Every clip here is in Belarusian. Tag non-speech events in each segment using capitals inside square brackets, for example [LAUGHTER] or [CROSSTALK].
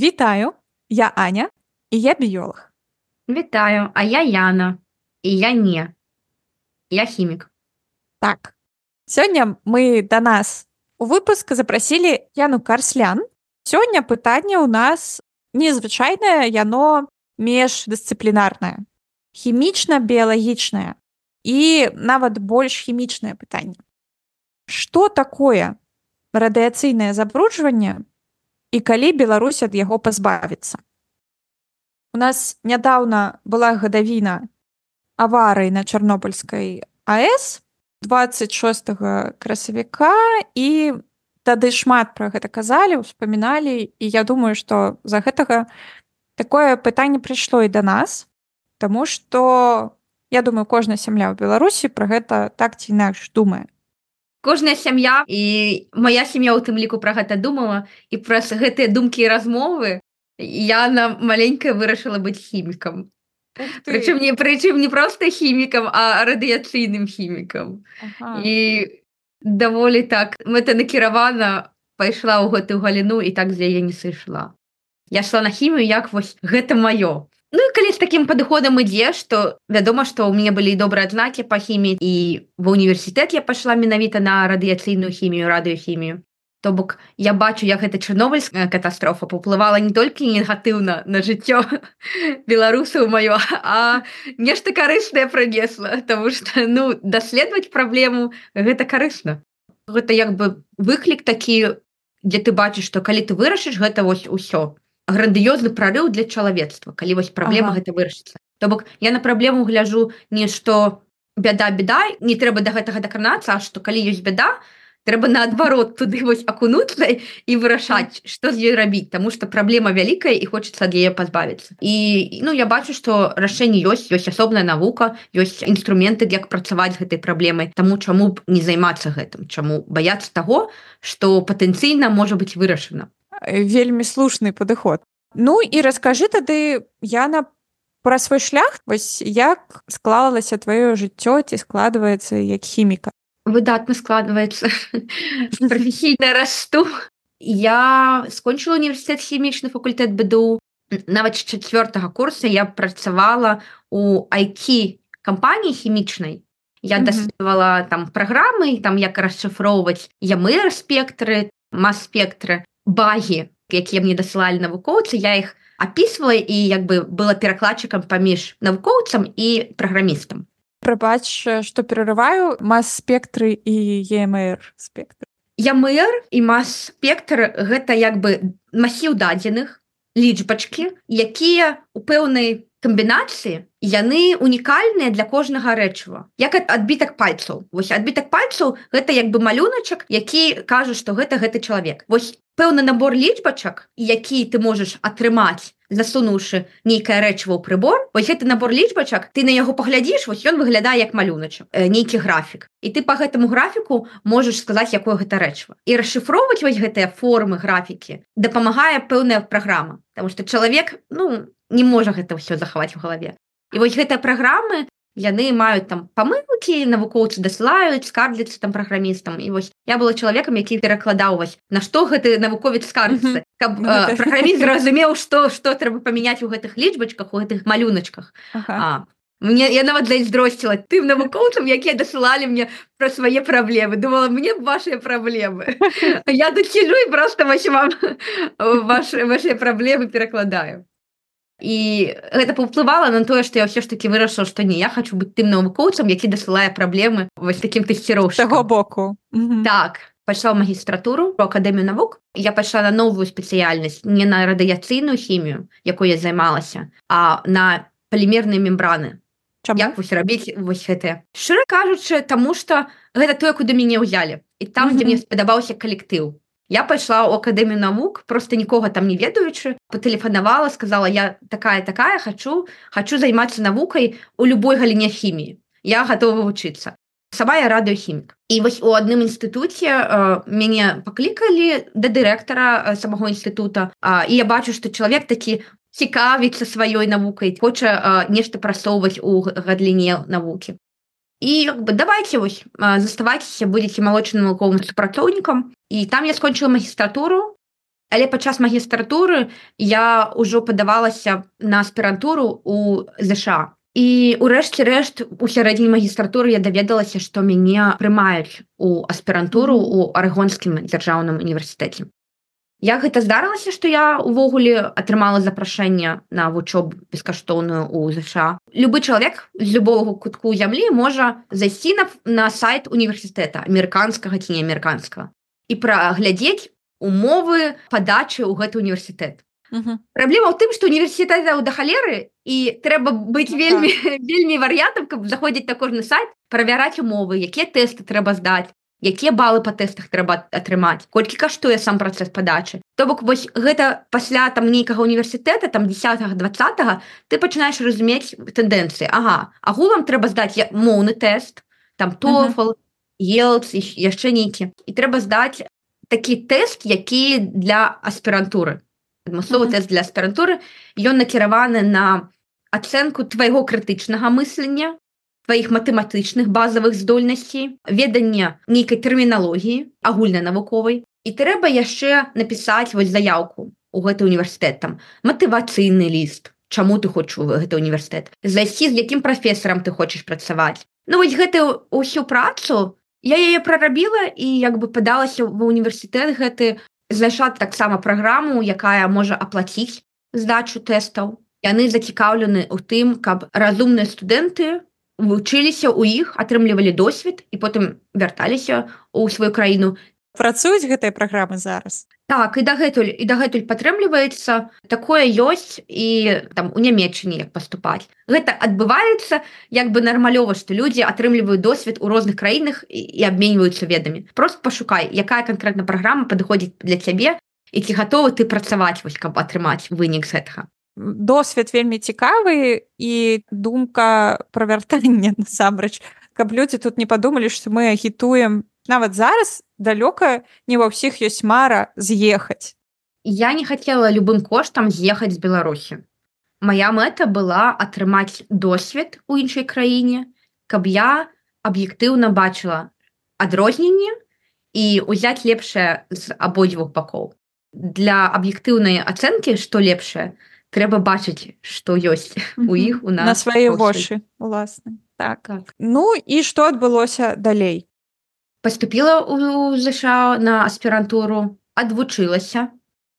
Вітаю, я Аня і я біёлог. Вітаю, а я Яна і я не. Я хімік. Так. Сёння мы да нас у выпуск запрасілі Яну Карслян. Сёння пытанне ў нас незвычайнае, яно междысцыплінарнае, хімічна-біялагічнае і нават больш хімічнае пытанне. Што такое радыяцыйнае забруджванне і калі Беларусь ад яго пазбавіцца? У нас нядаўна была гадавіна аварыі на чарнобыльскай АС 26 красавіка і тады шмат пра гэта казалі, успаміналі і я думаю, што з-за гэтага такое пытанне прыйшло і да нас, Таму што я думаю, кожная сям'я ў Беларусі пра гэта так ці інакш думае. Кожная сям'я і моя сям'я у тым ліку пра гэта думала і праз гэтыя думкі і размовы я на маленькая вырашыла быць хімікам. Прычым не прычым не проста хімікам, а радыяцыйным хімікам. Ага. І даволі так мэтанакіравана пайшла ў гэтую галіну і так з яе не сышла. Я шла на хімію як вось гэта маё. Ну і калі з такім падыходам ідзе, што вядома, што ў мяне былі добрыя адзнакі па хіміі і ва ўніверсітэт я пайшла менавіта на радыяцыйную хімію, радыёхімію. То бок я бачу, як гэта чарнобыльская катастрофа паўплывала не толькі негатыўна на жыццё [LAUGHS] беларусаў маё, а нешта карыснае прынесла, Таму што ну, даследаваць праблему гэта карысна. Гэта як бы выклік такі, дзе ты бачыш, што калі ты вырашыш гэта вось усё грандыёзны прарыў для чалавецтва калі вось праблема Ага. гэта вырашыцца. То бок я на праблему гляжу не што бяда беда не трэба да гэтага дакранацца а што калі ёсць бяда трэба наадварот туды вось акунуцца [LAUGHS] і вырашаць што з ёй рабіць Таму што праблема вялікая і хочацца ад яе пазбавіцца. І ну я бачу што рашэнне ёсць ёсць асобная навука ёсць інструменты як працаваць гэтай праблемай. Таму чаму б не займацца гэтым? Чаму баяцца таго што патэнцыйна можа быць вырашана вельмі слушны падыход. Ну і раскажы тады Яна пра свой шлях вось як склалася тваё жыццё ці складваецца як хіміка. выдатна складваецца [LAUGHS] прафесійна расту я скончыла універсітэт хімічны факультэт бДУ нават з чавёртага курса я працавала у IT кампаніі хімічнай я Мгм. даследавала там праграмы там як расшыфроўваць ямыр спектры мас-спектры багі якія мне дасылалі навукоўцы я іх апісвала і як бы была перакладчыкам паміж навукоўцам і праграмістам Прабач, што перарываю мас-спектры і EMR спектры. Ямыр і мас-спектр гэта як бы масіў дадзеных лічбачкі, якія у пэўнай камбінацыі яны унікальныя для кожнага рэчыва. Як ад- адбітак пальцаў. Вось адбітак пальцаў гэта як бы малюначак, які кажа, што гэта гэты чалавек. Вось пэўны набор лічбачак, які ты можаш атрымаць засунуўшы нейкае рэчыва ў прыбор вось гэты набор лічбачак ты на яго паглядзіш вось ён выглядае як малюначак э, нейкі графік і ты по гэтаму графіку можаш сказаць якое гэта рэчыва і расшыфроўваць вось гэтыя формы графікі дапамагае пэўная праграма Таму што чалавек ну не можа гэта ўсё захаваць у галаве і вось гэтыя праграмы яны маюць там памылкі навукоўцы дасылаюць скардзяцца там праграмістам і вось я была чалавекам які перакладаў вось на што гэты навуковец скардзіцца каб Гэта- э, праграміст зразумеў [LAUGHS] што што трэба памяняць у гэтых лічбачках у гэтых малюначках Ага. А, мне я нават зайздросціла тым навукоўцам якія дасылалі мне пра свае праблемы. Думала мне вашыя праблемы. [LAUGHS] Я сижу і просто вось вам ваши ваши праблемы перакладаю і гэта паўплывала на тое што я ўсё ж таки вырашыла што не я хочу быць тым навукоўцам які дасылае праблемы вось таго тэсціроўшаго боку. Мгм. так пайшла магістратуру про акадэмію навук я пайшла на новую спецыяльнасць не на радыяцыйную хімію якой я займалася а на палімерныя мембраны Чаму? як вось рабіць вось гэтае шчыра кажучы таму што гэта тое куды мяне ўзялі і там дзе Мгм. мне спадабаўся калектыў я пайшла ў акадэмію навук просто нікога там не ведаючы патэлефанавала сказала я такая такая хочу хочу займацца навукай у любой галіне хіміі я готова вучыцца сама я радыёхімік і вось у адным інстытуце э, мяне паклікалі да дырэктара э, самого інстытута і я бачу што чалавек такі цікавіцца сваёй навукай хоча э, нешта прасоўваць у г- галіне навукі і як бы давайте вось заставайцеся будетеце малочным навуковым супрацоўнікам і там я скончыла магістратуру але падчас магістратуры я ўжо падавалася на аспірантуру у ЗША і урэшце рэшт у сярэдзіне магістратуры я даведалася што мяне прымаюць у аспірантуру у арэгонскім дзяржаўным універсітэце Як гэта здарылася што я увогуле атрымала запрашэнне на вучобу бескаштоўную у ЗША любы чалавек з любого кутку зямлі можа зайсці на, на сайт універсітэта амерыканскага ці не амерыканскага і праглядзець умовы падачы ў гэты універсітэт. Праблема ў тым што універсітэтаў да халеры і трэба быць вельмі [LAUGHS] вельмі варыятам каб заходзіць на кожны сайт правяраць умовы якія тэсты трэба здаць якія балы па тэстах трэба атрымаць колькі каштуе сам працэс падачы. То бок вось гэта пасля там нейкага універсітэта там 10 20 ты пачынаеш разумець тэндэнцыі. Ага агулам трэба здаць моўны тэст там тофл елц яшчэ нейкі. І трэба здаць такі тэст які для аспірантуры. Адмысловы mm -hmm. тэст для аспірантуры. Ён накіраваны на ацэнку твайго крытычнага мыслення тваіх матэматычных базавых здольнасцей ведання нейкай тэрміналогіі агульнанавуковай і трэба яшчэ напісаць вось заявку у гэты універсітэт там матывацыйны ліст Чаму ты хочаш гэты універсітэт зайсці з якім прафесарам ты хочаш працаваць. Ну вось гэтую ўсю працу я яе прарабіла і як бы падалася ва універсітэт гэты знайшла таксама праграму якая можа аплаціць здачу тэстаў. Яны зацікаўлены ў тым каб разумныя студэнты вучыліся ў іх атрымлівалі досвед і потым вярталіся ў сваю краіну працуюць гэтыя праграмы зараз? Так і дагэтуль і дагэтуль падтрымліваецца. Такое ёсць і там у нямметчыне як паступаць. Гэта адбываецца як бы нармалёва што людзі атрымліваюць досвед у розных краінах і абменьваюцца ведамі. Просто пашукай якая канкрэтна праграма падыходзіць для цябе і ці гатовы ты працаваць вось каб атрымаць вынік з гэтага досвед вельмі цікавы і думка пра вяртанне [LAUGHS] насамрэч. Каб людзі тут не падумалі што мы агітуем нават зараз далёка не ва ўсіх ёсць мара з'ехаць. Я не хацела любым коштам з'ехаць з беларусі. Моя мэта была атрымаць досвед у іншай краіне каб я аб'ектыўна бачыла адрозненне і ўзяць лепшае з абодвух бакоў. Для аб'ектыўнай ацэнкі што лепшае трэба бачыць што ёсць у іх у нас на свае вочы уласны так, так. Ну і што адбылося далей? Поступила у ЗША на аспірантуру адвучылася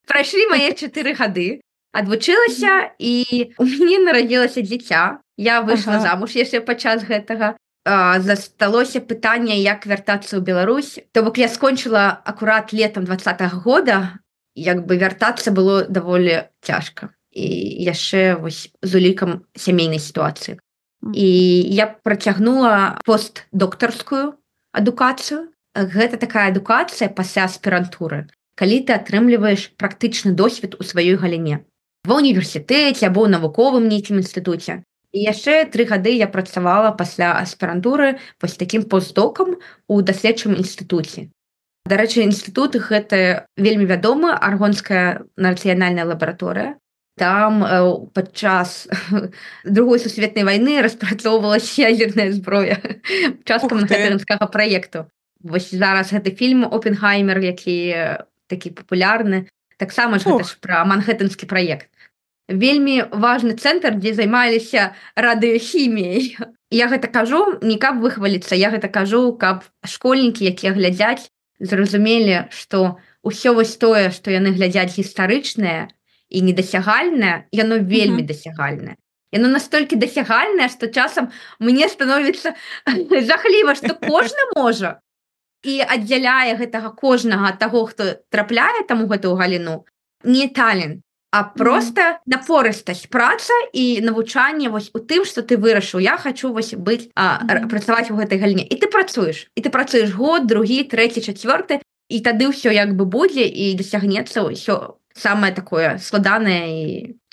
прайшлі мае [LAUGHS] чатыры гады адвучылася і у мяне нарадзілася дзіця я выйшла ага. замуж яшчэ падчас гэтага засталося пытанне як вяртацца ў Беларусь то бок я скончыла акурат летом два -го года. Як бы вяртацца было даволі цяжка і яшчэ вось з улікам сямейнай сітуацыі. І я працягнула постдоктарскую адукацыю. Гэта такая адукацыя пасля аспірантуры калі ты атрымліваеш практычны досвед у сваёй галіне. Ва універсітэце або навуковым нейкім інстытуце. І яшчэ тры гады я працавала пасля аспірантуры вось такім постдокам у даследчым інстытуце. Дарэчы інстытут гэта вельмі вядома аргонская нацыянальная лабараторыя там э, падчас [LAUGHS] другой сусветнай войны распрацоўвалася ядерная зброя [LAUGHS] часткам гэтага праекту вось зараз гэты фільм опенхаймер які такі папулярны таксама ж гэта ж пра манхэттанскі праект вельмі важны цэнтр дзе займаліся радыёхіміяй [LAUGHS] я гэта кажу не каб выхваліцца я гэта кажу каб школьнікі якія глядзяць зразумелі што ўсё вось тое што яны глядзяць гістарычнае і недасягальнае яно вельмі дасягальнае яно настолькі дасягальнае што часам мне становіцца [LAUGHS] жахліва што кожны можа. І аддзяляе гэтага кожнага таго хто трапляе там у гэтую галіну не талент а просто mm -hmm. напорыстасць праца і навучанне вось у тым что ты вырашыў. Я хочу вось быць а, mm -hmm. працаваць у гэтай галіне. І ты працуеш і ты працуеш год другі трэці чацвёрты і тады ўсё як бы будзе і дасягнецца ўсё самое такое складанае і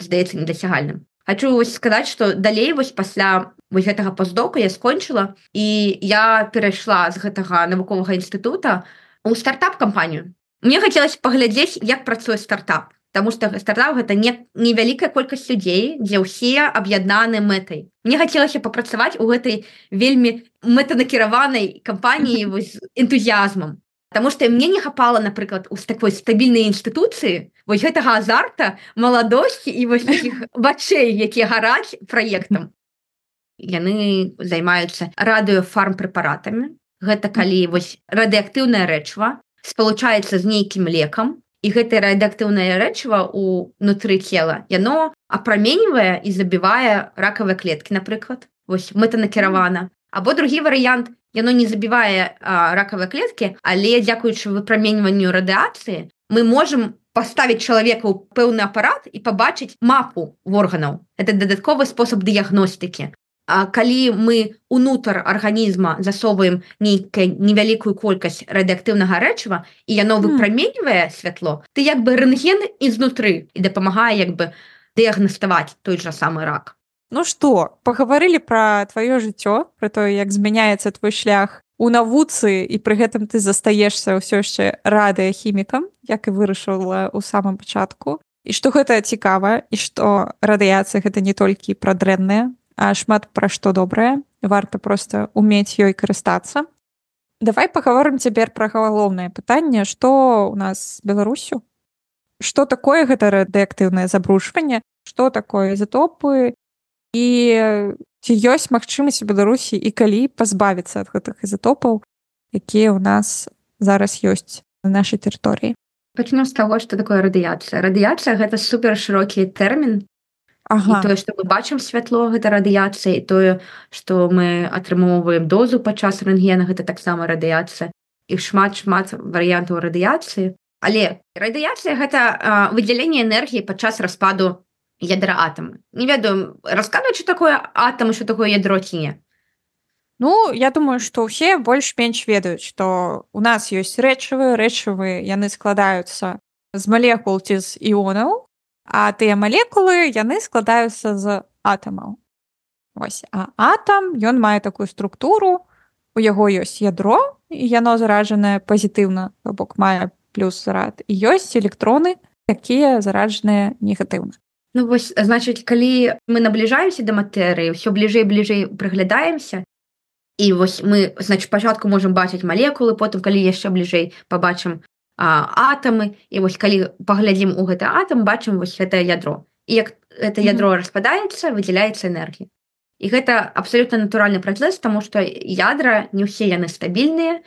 здаецца недасягальным хочу вось сказаць что далей вось пасля вось гэтага паздока я скончыла і я перайшла з гэтага навуковага інстытута у стартап кампанію мне хацелось паглядзець як працуе стартап Таму что стартап гэта не невялікая колькасць людзей дзе ўсе аб'яднаны мэтай. Мне хацелася папрацаваць у гэтай вельмі мэтанакіраванай кампаніі вось энтузіазмам Таму што мне не хапала напрыклад у такой стабільнай інстытуцыі вось гэтага азарта маладосці і вось вачэй [LAUGHS] якія гараць праектам яны займаюцца радыёфармпрэпаратамі. Гэта калі вось радыактыўная рэчва спалучаецца з нейкім лекам і гэтае радыактыўнае рэчыва унутры цела яно апраменьвае і забівае ракавыя клеткі напрыклад. Вось мэтанакіравана або другі варыянт яно не забівае ракавыя клеткі але дзякуючы выпраменьванню радыацыі мы можем паставіць чалавека ў пэўны апарат і пабачыць мапу органаў это дадатковы спосаб дыягностыкі А калі мы унутр арганізма засоўваем нейкая невялікую колькасць радыактыўнага рэчыва і яно выпраменьвае святло ты як бы рэнген ізнутры і дапамагае як бы дыягнаставаць той жа самы рак Ну што пагаварылі пра тваё жыццё пра тое як змяняецца твой шлях у навуцы і пры гэтым ты застаешься ўсё яшчэ радыяхімікам як і вырашыла ў самым пачатку. І што гэта цікава і што радыяцыя гэта не толькі пра дрэнныя а шмат пра што добрае. Варта просто уметь ёй карыстацца. Давай паговорым цяпер пра галоўнае пытанне што у нас беларусю? Что такое гэта радыактыўнае забрушванне что такое изотопы і ці ёсць магчымасць беларусі і калі пазбавіцца ад гэтых изотопаў якія ў нас зараз ёсць на нашай тэрыторыі пачну з таго што такое радыяцыя радыяцыя гэта супер шырокі тэрмін ага. тое што мы бачым святло гэта радыяцыя тое што мы атрымоўваем дозу падчас рэнтгена гэта таксама радыяцыя і шмат шмат варыянтаў радыяцыі але радыяцыя гэта выдзяленне энергіі падчас распаду ядра атамы не ведаю расказваць такое атам що такое ядро ці не Ну я думаю што ўсе больш-менш ведаюць што у нас ёсць рэчывы рэчывы яны складаюцца з малекул ці з іонаў А тыя малекулы яны складаюцца з атамаў. Вось а атам ён мае такую структуру, у яго ёсць ядро і яно заражанае пазітыўна, бок мае плюс зарад і ёсць электроны, якія заражаныя негатыўна. Ну вось значыць, калі мы набліжаемся да матэрыі, ўсё бліжэй бліжэй прыглядаемся. І вось мы значит пачатку можемм бачыць малекулы, потым калі яшчэ бліжэй пабачым атамы і вось калі паглядзім у гэты атам бачым вось гэтае ядро і як это ядро mm -hmm. распадаецца выдзяляецца энергія і гэта абсалютна натуральны працэс тому што ядра не ўсе яны стабільныя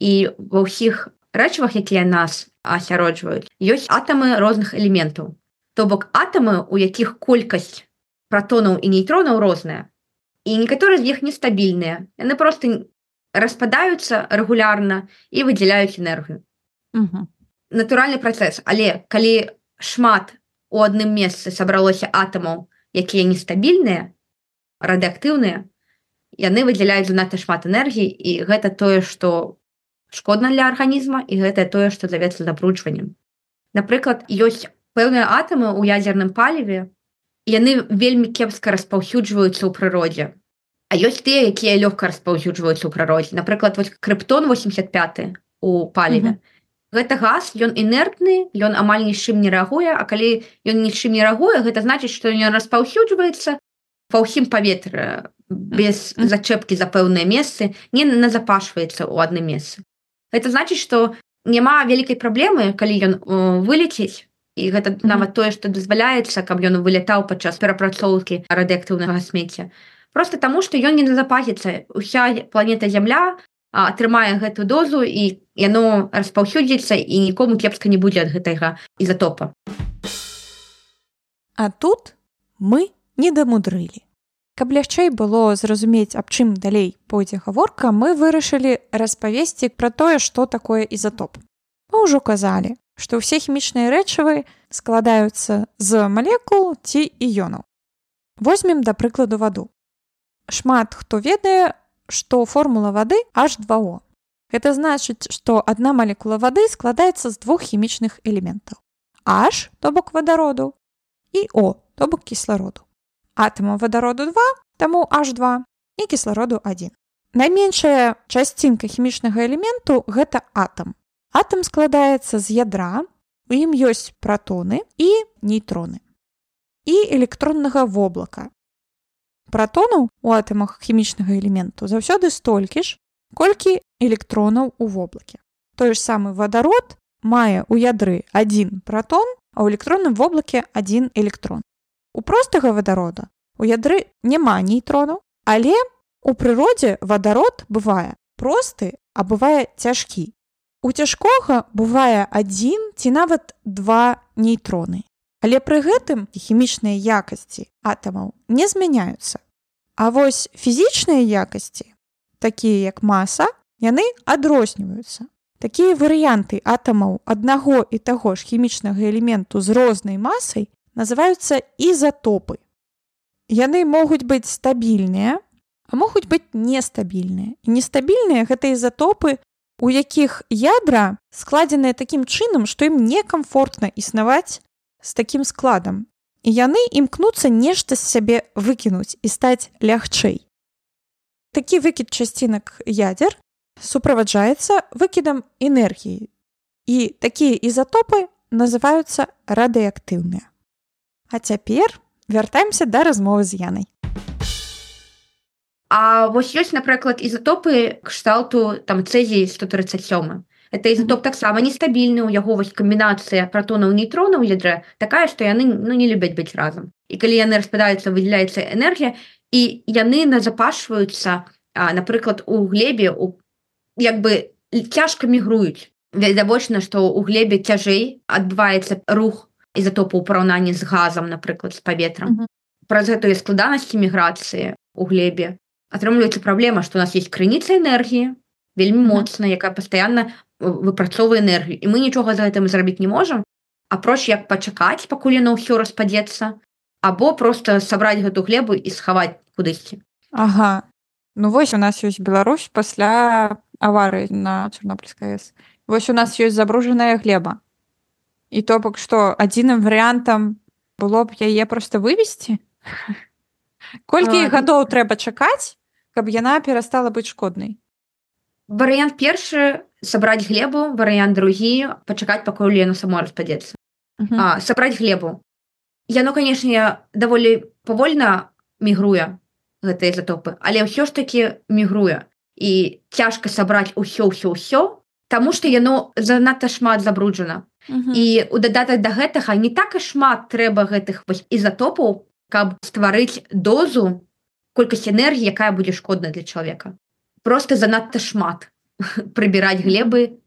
і ва ўсіх рэчывах якія нас асяроджваюць ёсць атамы розных элементаў то бок атамы у якіх колькасць пратонаў і нейтронаў розная і некаторыя з іх нестабільныя. Яны просто распадаюцца рэгулярна і выдзяляюць энергію. Натуральны працэс. Але калі шмат у адным месцы сабралося атамаў якія нестабільныя радыактыўныя яны выдзяляюць занадта шмат энергіі і гэта тое што шкодна для арганізма і гэта тое што завецца забруджваннем. Напрыклад ёсць пэўныя атамы ў ядзерным паліве яны вельмі кепска распаўсюджваюцца ў прыродзе. А ёсць тыя якія лёгка распаўсюджваюцца ў прыродзе. Напрыклад вось крыптон 85 у паліве. Mm -hmm гэта газ ён інертны ён амаль нічым не рэагуе А калі ён нічым не рэагуе гэта значыць што ён распаўсюджваецца па ўсім паветра без зачэпкі за пэўныя месцы не назапашваецца ў адным месцы. Это значыць што няма вялікай праблемы калі ён вылеціць і гэта нават тое што дазваляецца каб ён вылетаў падчас перапрацоўкі радыактыўнага смецця просто таму што ён не назапазіцца уся планета зямля атрымае гэту дозу і яно распаўсюдзіцца і нікому кепска не будзе ад гэтага ізатопа. А тут мы не дамудрылі. Каб лягчэй было зразумець, аб чым далей пойдзе гаворка, мы вырашылі распавесці пра тое, што такое ізатоп. Мы ўжо казалі, што ўсе хімічныя рэчывы складаюцца з малекул ці іёнаў. Возьмем да прыкладу ваду. Шмат хто ведае, што формула вады H2O. Гэта значыць, што адна малекула вады складаецца з двух хімічных элементаў. H то бок вадароду і O то бок кіслароду. Атама вадароду 2, таму H2 і кіслароду 1. Найменшая часцінка хімічнага элементу гэта атам. Атам складаецца з ядра, у ім ёсць пратоны і нейтроны. І электроннага воблака, пратонаў у атамах хімічнага элементу заўсёды столькі ж, колькі электронаў у воблаке. той ж самы вадарод мае ў ядры адзін протон, а ў электронным воблаке адзін электрон. У простага вадарода у ядры няма нейтрону, але у прыродзе вадарод бывае просты, а бывае цяжкі. У цяжкога бывае адзін ці нават два нейтроны. Але пры гэтым хімічныя якасці атамаў не змяняюцца. А вось фізічныя якасці, такія як маса, яны адрозніваюцца. Такія варыянты атамаў аднаго і таго ж хімічнага элементу з рознай масай называюцца ізатопы. Яны могуць быць стабільныя, а могуць быць нестабільныя. І нестабільныя гэта ізатопы, у якіх ядра складзеныя такім чынам, што ім некамфортна існаваць з такім складам. І яны імкнуцца нешта з сябе выкінуць і стаць лягчэй. Такі выкід часцінак ядзер суправаджаецца выкідам энергіі. І такія ізатопы называюцца радыактыўныя. А цяпер вяртаемся да размовы з янай. А вось ёсць, напрыклад, ізатопы кшталту там цэзіі 137. Это ізатоп таксама нестабільны, у яго вось камбінацыя пратонаў нейтронаў ядра такая, што яны ну, не любяць быць разам. І калі яны распадаюцца, выдзяляецца энергія і яны назапашваюцца, напрыклад, у глебе у як бы цяжка мігруюць. Відавочна, што ў глебе цяжэй адбываецца рух ізатопу ў параўнанні з газам, напрыклад, з паветрам. Mm -hmm. Праз гэтую складанасці міграцыі у глебе атрымліваецца праблема, што у нас есть крыніца энергіі, вельмі моцна, якая пастаянна выпрацоўвае энергію. І мы нічога за гэтым зрабіць не можам, апроч як пачакаць, пакуль яно ўсё распадзецца, або проста сабраць гэту глебу і схаваць кудысьці. Ага. Ну вось у нас ёсць Беларусь пасля аварыі на Чорнобыльскай АЭС. Вось у нас ёсць забружаная глеба і то бок што адзіным варыянтам было б яе проста вывесці [LAUGHS] колькі гадоў трэба чакаць каб яна перастала быць шкоднай? Варыянт першы сабраць глебу варыянт другі пачакаць пакуль яно само распадзецца. Сабраць глебу. Яно канешне даволі павольна мігруе гэтыя затопы але ўсё ж таки мігруе. І цяжка сабраць усё ўсё ўсё Таму што яно занадта шмат забруджана. І у дадатак да гэтага не так і шмат трэба гэтых ізатопаў каб стварыць дозу колькасць энергіі якая будзе шкодна для чалавека просто занадта шмат. [LAUGHS] Прыбіраць глебы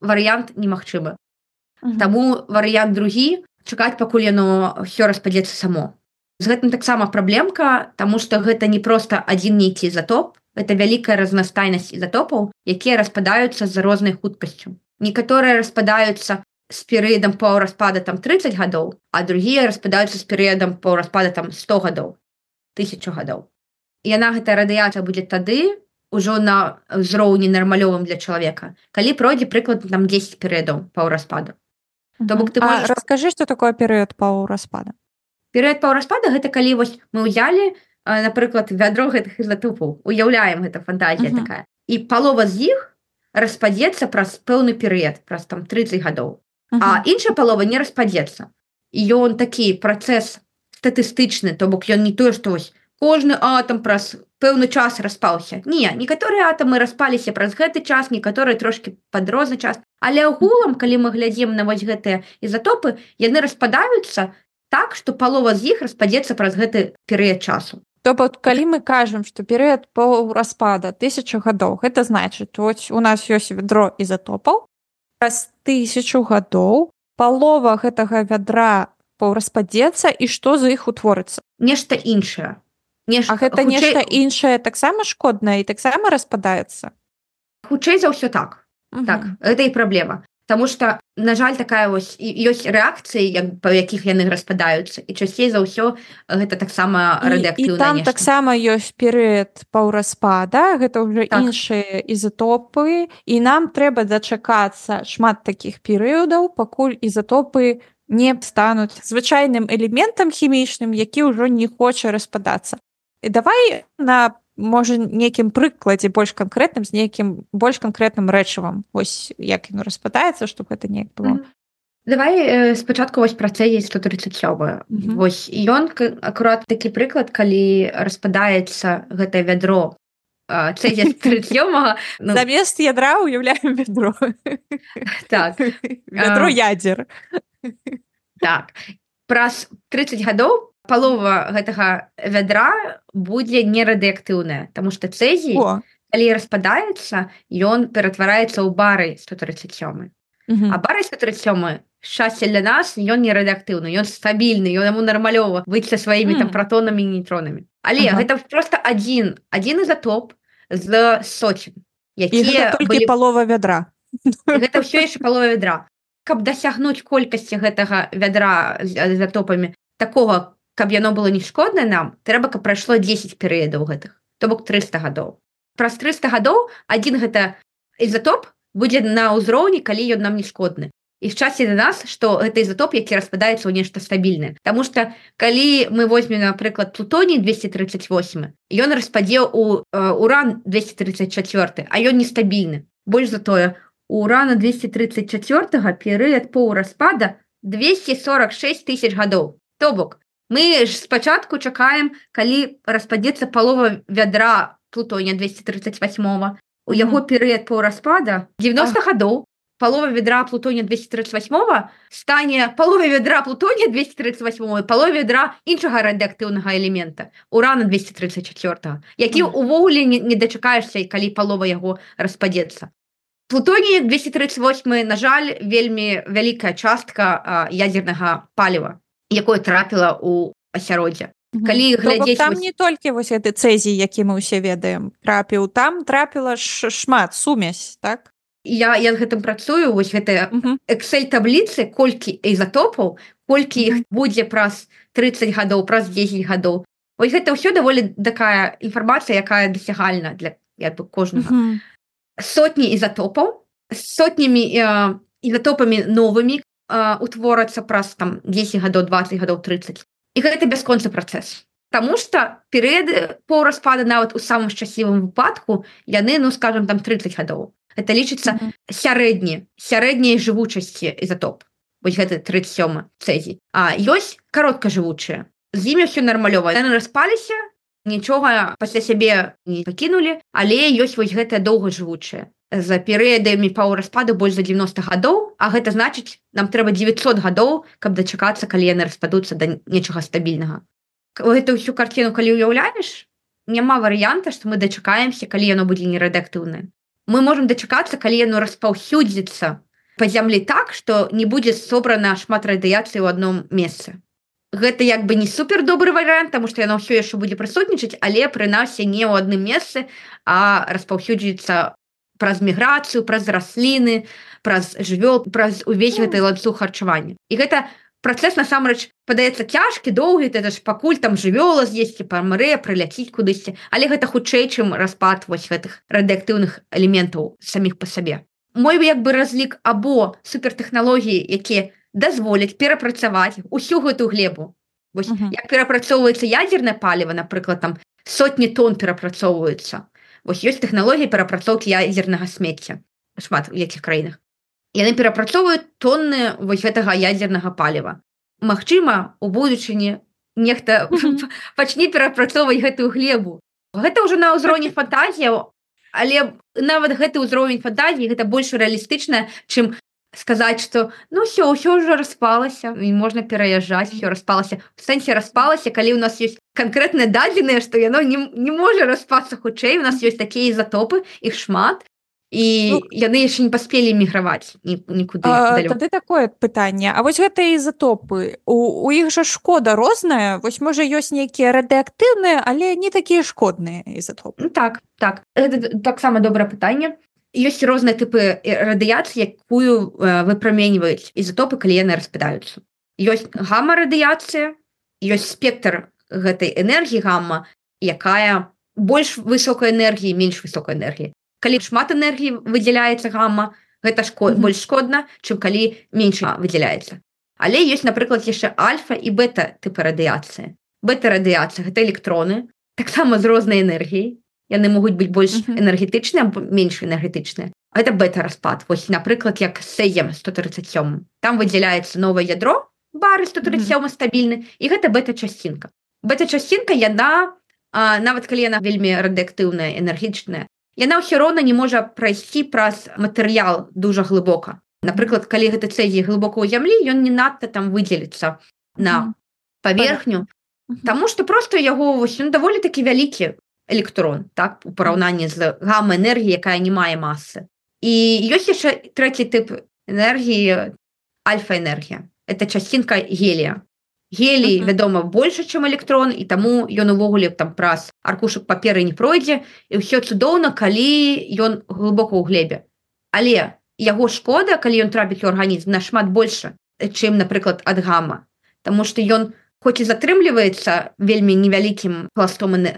варыянт немагчымы Таму варыянт другі чакаць пакуль яно ўсё распадзецца само. З гэтым таксама праблемка таму што гэта не проста адзін нейкі затоп это вялікая разнастайнасць ізатопаў якія распадаюцца з рознай хуткасцю. Некаторыя распадаюцца з перыядам паўраспада там 30 гадоў, а другія распадаюцца з перыядам паўраспада там 100 гадоў тысячу гадоў. Яна гэта радыяцыя будзе тады ўжо на ўзроўні нармалёвым для чалавека. Калі пройдзе прыклад там 10 перыядаў паўраспаду. То бок ты можаш... раскажы, што такое перыяд паўраспада. Перыяд паўраспада гэта калі вось мы ўзялі, напрыклад вядро гэтых ізатопаў уяўляем гэта фантазія такая і палова з іх распадзецца праз пэўны перыяд праз там 30 гадоў а іншая палова не распадзецца і ён такі працэс статыстычны то бок ён не тое што вось кожны атам праз пэўны час распаўся не некаторыя атамы распаліся праз гэты час некаторыя трошки падрозны час. Але агулам калі мы глядзім на вось гэтыя ізатопы яны распадаюцца так што палова з іх распадзецца праз гэты перыяд часу. То бок калі мы кажам што перыяд пол распада тысячу гадоў гэта значыць вось у нас ёсць вядро ізатопаў. Праз тысячу гадоў палова гэтага вядра паўраспадзецца і што за іх утворыцца? Нешта іншае. Неш... гэта хутчэй... нешта іншае таксама шкоднае і таксама распадаецца? Хутчэй за ўсё так. Угу. так это і праблема Таму што на жаль такая вось ёсць рэакцыі як па якіх яны распадаюцца. І часцей за ўсё гэта таксама радыактыў там таксама ёсць перыяд паўраспада гэта ўжо так. іншыя ізатопы. І нам трэба дачакацца шмат такіх перыядаў пакуль ізатопы не стануць звычайным элементам хімічным які ўжо не хоча распадацца. Давай на можа нейкім прыкладзе больш канкрэтным з нейкім больш канкрэтным рэчывам ось як яно распадаецца чтобы гэта неяк было mm -hmm. давай э, спачатку вось працэдзіць 137 mm -hmm. вось ён акурат такі прыклад калі распадаецца гэтае вядро 37 [LAUGHS] ну... замест ядра уяўляем ведро. Так. [LAUGHS] Ведро ядзер так. Праз 30 гадоў палова гэтага вядра будзе нерадыактыўная Таму што цезій калі распадаецца ён ператвараецца ў бары 137 а бары 137 шчасце для нас ён не радыактыўны ён стабільны ён яму нармалёва быць са сваімі там пратонамі нейтронамі. Але ага. гэта просто адзін адзін изотоп з соцін якія былі... палова вядра. Гэта ўсё яшчэ палова вядра. Каб дасягнуць колькасці гэтага вядра з изотопамі такого каб яно было не шкодна нам трэба каб прайшло 10 перыядаў гэтых то бок 300 гадоў. Праз 300 гадоў адзін гэта изотоп будзе на ўзроўні калі ён нам не шкодны і шчасце для нас что это изотоп які распадаецца ў нешта стабільна Таму что калі мы возьмем напрыклад плутоний 238 ён распадзеў у э, уран 234 а ён нестабільны. Больш за тое урана 234 перыяд по распада 246 тысяч гадоў. То бок мы ж спачатку чакаем калі распадзецца палова вядра плутоня 238 у яго перыяд по распада 90 гадоў палова ведра плутония 238 стане палова ведра плутония 238 палова ведра іншага радыактыўнага элемента урана 234 які увогуле не, не дачакаешься калі палова яго распадзецца. Плутоні 238 на жаль вельмі вялікая частка ядзернага паліва якое трапіла у асяроддзя калі глядзець там вось... не толькі вось гэты цэзій які мы ўсе ведаем трапіў. Там трапіла ж шмат сумесь так? Я я гэтым працую вось гэтыя Excel табліцы колькі ізатопаў колькі іх будзе праз 30 гадоў праз 10 гадоў. Ось гэта ўсё даволі такая інфармацыя якая дасягальна для бы кожнага. Сотні ізатопаў сотнямі э, ізатопамі новымі утворацца праз там 10 гадоў 20 гадоў 30 і гэта бясконцы працэс. Таму што перыяды по распада нават у самым шчаслівым выпадку яны ну скажем там 30 гадоў. Это лічыцца mm -hmm. сярэдні сярэдняй жывучасці ізотоп вось гэта 37 цэзій А ёсць каротка жывучыя з імі все нармалёва. Яны распаліся нічога пасля сябе не пакінулі але ёсць вось гэтая доўга за перыядамі пау распаду больш за 90 гадоў А гэта значыць нам трэба 900 гадоў каб дачакацца калі яны распадуцца да нечага стабільнага. Гэту ўсю карціну калі уяўляеш няма варыянта што мы дачакаемся калі яно будзе нерадактыўнае. Мы можем дачакацца калі яно распаўсюдзіцца по зямлі так что не будзе собрана шмат радыяцыі ў адном месцы. Гэта як бы не супер добры варыянт тому что яно ўсё яшчэ будзе прысутнічаць але прынамсі не ў адным месцы а распаўсюдзіцца праз міграцыю праз расліны праз жывёл праз увесь гэты ланцу харчавання. І гэта працэс насамрэч падаецца цяжкі доўгі это ж пакуль там жывёла з'есці памрэ прыляціць кудысьці. Але гэта хутчэй чым распад вось гэтых радыактыўных элементаў саміх па сабе. Мой як бы разлік або супертэхналогіі якія дазволяць перапрацаваць усю гэту глебу. Вось, uh -huh. як перапрацоўваецца ядзернае паліва напрыклад там сотні тонн перапрацоўваюцца вось ёсць тэхналогія перапрацоўкі ядзернага смецця шмат у якіх краінах. Яны перапрацоўваюць тонны вось гэтага ядзернага паліва. Магчыма у будучыні нехта [LAUGHS] пачне перапрацоўваць гэтую глебу. Гэта ўжо на ўзроўні фантазіяў але нават гэты ўзровень фантазіі гэта больш рэалістычна чым сказаць что ну все ўсё ўжо распалася і можна пераязджаць все распалася в сэнсе распалася калі у нас есть канкрэтныя дадзеныя што яно не, не можа распацца хутчэй. У нас ёсць такія изотопы іх шмат і ну, яны яшчэ не паспелі міграваць нікуды тады такое пытанне. А вось гэтыя ізатопы у, у іх жа шкода розная вось можа ёсць нейкія радыактыўныя але не такія шкодныя ізатопы. Ну, так так. Таксама добрае пытанне. Ёсць розныя тыпы радыяцыі якую выпраменьваюць ізатопы калі яны распадаюцца. Ёсць гама радыяцыя ёсць спектр гэтай энергіі гамма якая больш высокай энергіі менш высокай энергіі. Калі шмат энергіі выдзяляецца гамма гэта шко mm -hmm. больш шкодна чым калі менш выдзяляецца. Але ёсць напрыклад яшчэ альфа і бета тыпы радыяцыі. Бета-радыяцыя гэта электроны таксама з рознай энергіяй. Яны могуць быць больш mm -hmm. энергетычныя менш энергетычныя. Это бета-распад. Вось напрыклад як сэем 137 там выдзяляецца новае ядро бары 137 mm -hmm. стабільны і гэта бета-часцінка бета-часцінка яна а, нават калі яна вельмі радыактыўная энергічная яна ўсё роўна не можа прайсці праз матэрыял дужа глыбока напрыклад калі гэта цэзій глыбока ў зямлі ён не надта там выдзеліцца на паверхню Таму што просто яго вось ён даволі такі вялікі электрон так у параўнанні з гамма энергіі якая не мае масы і ёсць яшчэ трэці тып энергіі альфа-энергія это часцінка гелія гелій вядома больше чым электрон і таму ён увогуле там праз аркушак паперы не пройдзе і ўсё цудоўна калі ён глыбока ў глебе. Але яго шкода калі ён трапіць у арганізм нашмат больше чым напрыклад ад гамма. Таму што ён хоць і затрымліваецца вельмі невялікім пластом э,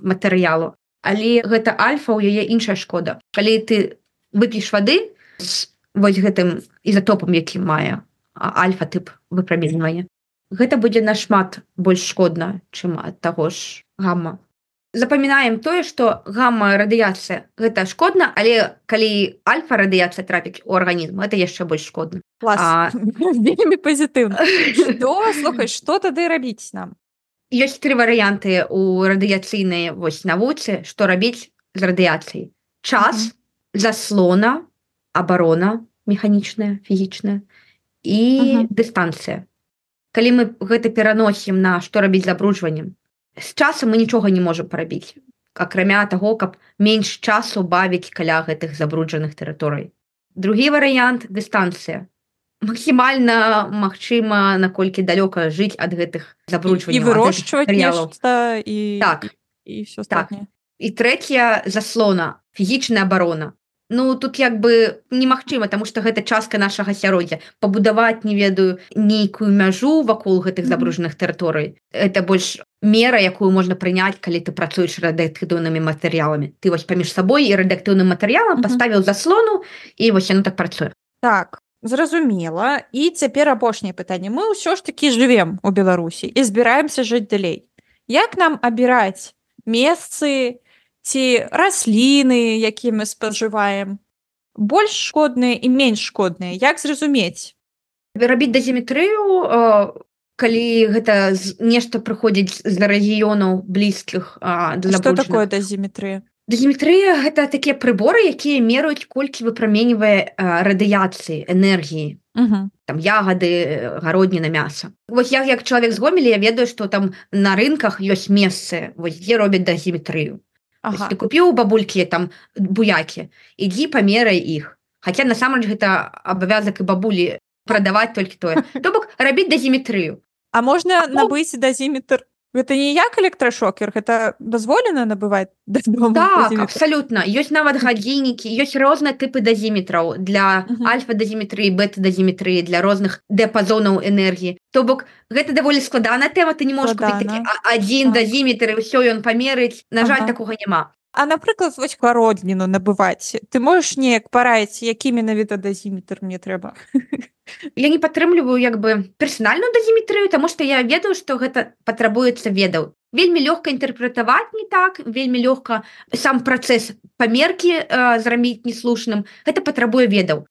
матэрыялу але гэта альфа ў яе іншая шкода. Калі ты вып'еш вады з вось гэтым ізатопам які мае альфа тып выпраменьвання гэта будзе нашмат больш шкодна чым ад таго ж гамма. Запамінаем тое што гамма радыяцыя гэта шкодна але калі альфа радыяцыя трапіць у арганізм это яшчэ больш шкодна. [LAUGHS] Вельмі пазітыўна. [LAUGHS] Слухай што тады рабіць нам? Ёсць тры варыянты у радыяцыйнай вось навуцы што рабіць з радыяцыяй. Час заслона абарона механічная фізічная і дыстанцыя калі мы гэта пераносім на што рабіць забруджваннем з часам мы нічога не можам парабіць акрамя таго каб менш часу бавіць каля гэтых забруджаных тэрыторый. Другі варыянт дыстанцыя. Максімальна магчыма наколькі далёка жыць ад гэтых забруджвання вырошчваць і так. і все так. І трэця заслона фізічная абарона Ну тут як бы немагчыма тому что гэта частка нашага асяроддзя пабудаваць не ведаю нейкую мяжу вакол гэтых забружаных тэрыторый это больш мера якую можна прыняць калі ты працуеш радыактыўнымі матэрыяламі. Ты вось паміж сабой і радыактыўным матэрыялам паставіў заслону і вось яно так працуе. Так зразумела. І цяпер апошняе пытанне. Мы ўсё ж такі жывем у беларусі і збіраемся жыць далей. Як нам абіраць месцы ці расліны які мы спажываем. Больш шкодныя і менш шкодныя. Як зразумець? Рабіць дазіметрыю калі гэта нешта прыходзіць з-за рэгіёнаў блізкіх что такое дазіметрыя дазіметрыя гэта такія прыборы якія мераюць колькі выпраменьвае радыяцыі энергіі. Там ягады гародні на мяса. Вось я як чалавек з гомелі я ведаю што там на рынках ёсць месцы вось дзе робяць дазіметрыю ага. ты купіў бабулькі там буякі ідзі памерай іх Хаця насамрэч гэта абавязак і бабулі прадаваць толькі тое [LAUGHS] то бок рабіць дазіметрыю А можна набыць дазіметр гэта не як электрашокер гэта дазволена набываць [LAUGHS] так, абсалютна ёсць нават гадзіннікі ёсць розныя тыпы дазіметраў для альфа-дазіметрыі бета-дазіметрыі для розных дыапазонаў энергіі то бок гэта даволі складаная тэма ты не можаш адзін дазіметр ўсё ён памерыць на жаль ага. такога няма А напрыклад вось квародніну набываць ты можаш неяк параіць які менавіта дазіметр мне трэба [LAUGHS] я не падтрымліваю як бы персанальную дазіметрыю тому что я ведаю что гэта патрабуецца ведаў вельмі лёгка інтэрпрэтаваць не так вельмі лёгка сам працэс памеркі э, зрабіць неслушным гэта патрабуе ведаў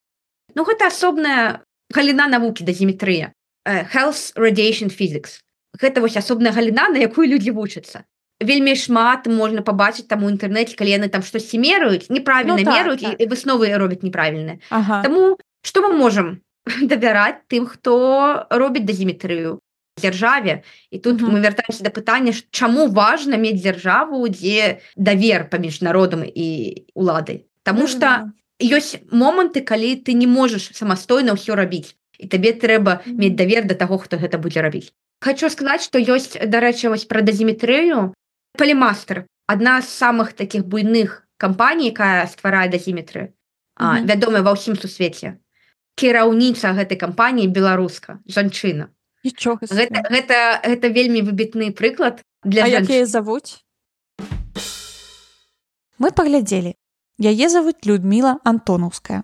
Ну гэта асобная галіна навукі дазіметрыя health radiation physics. Гэта вось асобная галіна на якую людзі вучацца вельмі шмат можна пабачыць там у інтэрнэце калі яны там штосьці мераюць неправільна ну, так, мераюць так. і высновы робяць неправільна ага. Таму что мы можем [LAUGHS] давяраць тым хто робіць дазіметрыю дзяржаве і тут mm -hmm. мы вяртаемся да пытання чаму важна мець дзяржаву дзе давер паміж народам і уладай Таму mm -hmm. ёсць моманты калі ты не можаш самастойна ўсё рабіць і табе трэба mm -hmm. мець давер да таго хто гэта будзе рабіць хочу сказаць што ёсць дарэчы вось пра дазіметрыю палімастер адна з самых таких буйных кампаній якая стварае дазіметры mm -hmm. вядомая ва ўсім сусвеце. Кіраўніца гэтай кампаніі беларуска жанчына. Гэта, гэта, гэта вельмі выбітны прыклад для завуць? Мы паглядзелі. Яе завуць людміла антонаўская.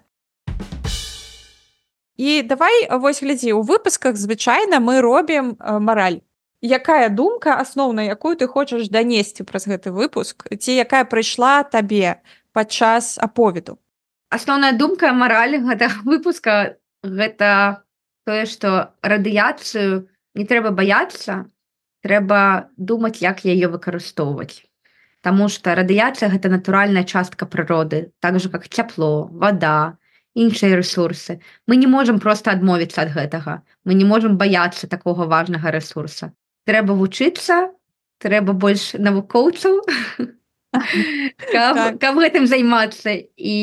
І давай вось глядзі у выпусках звычайна мы робім э, мараль якая думка асноўная якую ты хочаш данесці праз гэты выпуск ці якая прыйшла табе падчас аповеду? Асноўная думка мараль гэтага [LAUGHS] выпуска гэта тое што радыяцыю не трэба баяцца трэба думаць як яе выкарыстоўваць. Таму што радыяцыя гэта натуральная частка прыроды так же как цяпло вода іншыя ресурсы мы не можемм просто адмовіцца ад гэтага. Мы не можемм баяцца такого важнага ресурса трэба вучыцца трэба больш навукоўцаў [LAUGHS] каб, Так. каб гэтым займацца і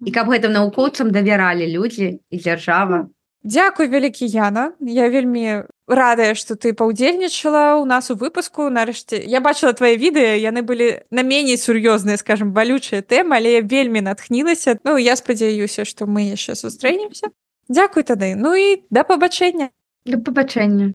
і каб гэтым навукоўцам давяралі людзі і дзяржава. Дзякуй вялікі Яна. Я вельмі радая што ты паўдзельнічала ў нас у выпуску. Нарэшце я бачыла твае відэа яны былі на меней сур'ёзныя скажем балючыя тэмы але я вельмі натхнілася. Ну я спадзяюся што мы яшчэ сустрэнемся. Дзякуй тады. Ну і да пабачэння. Да пабачэння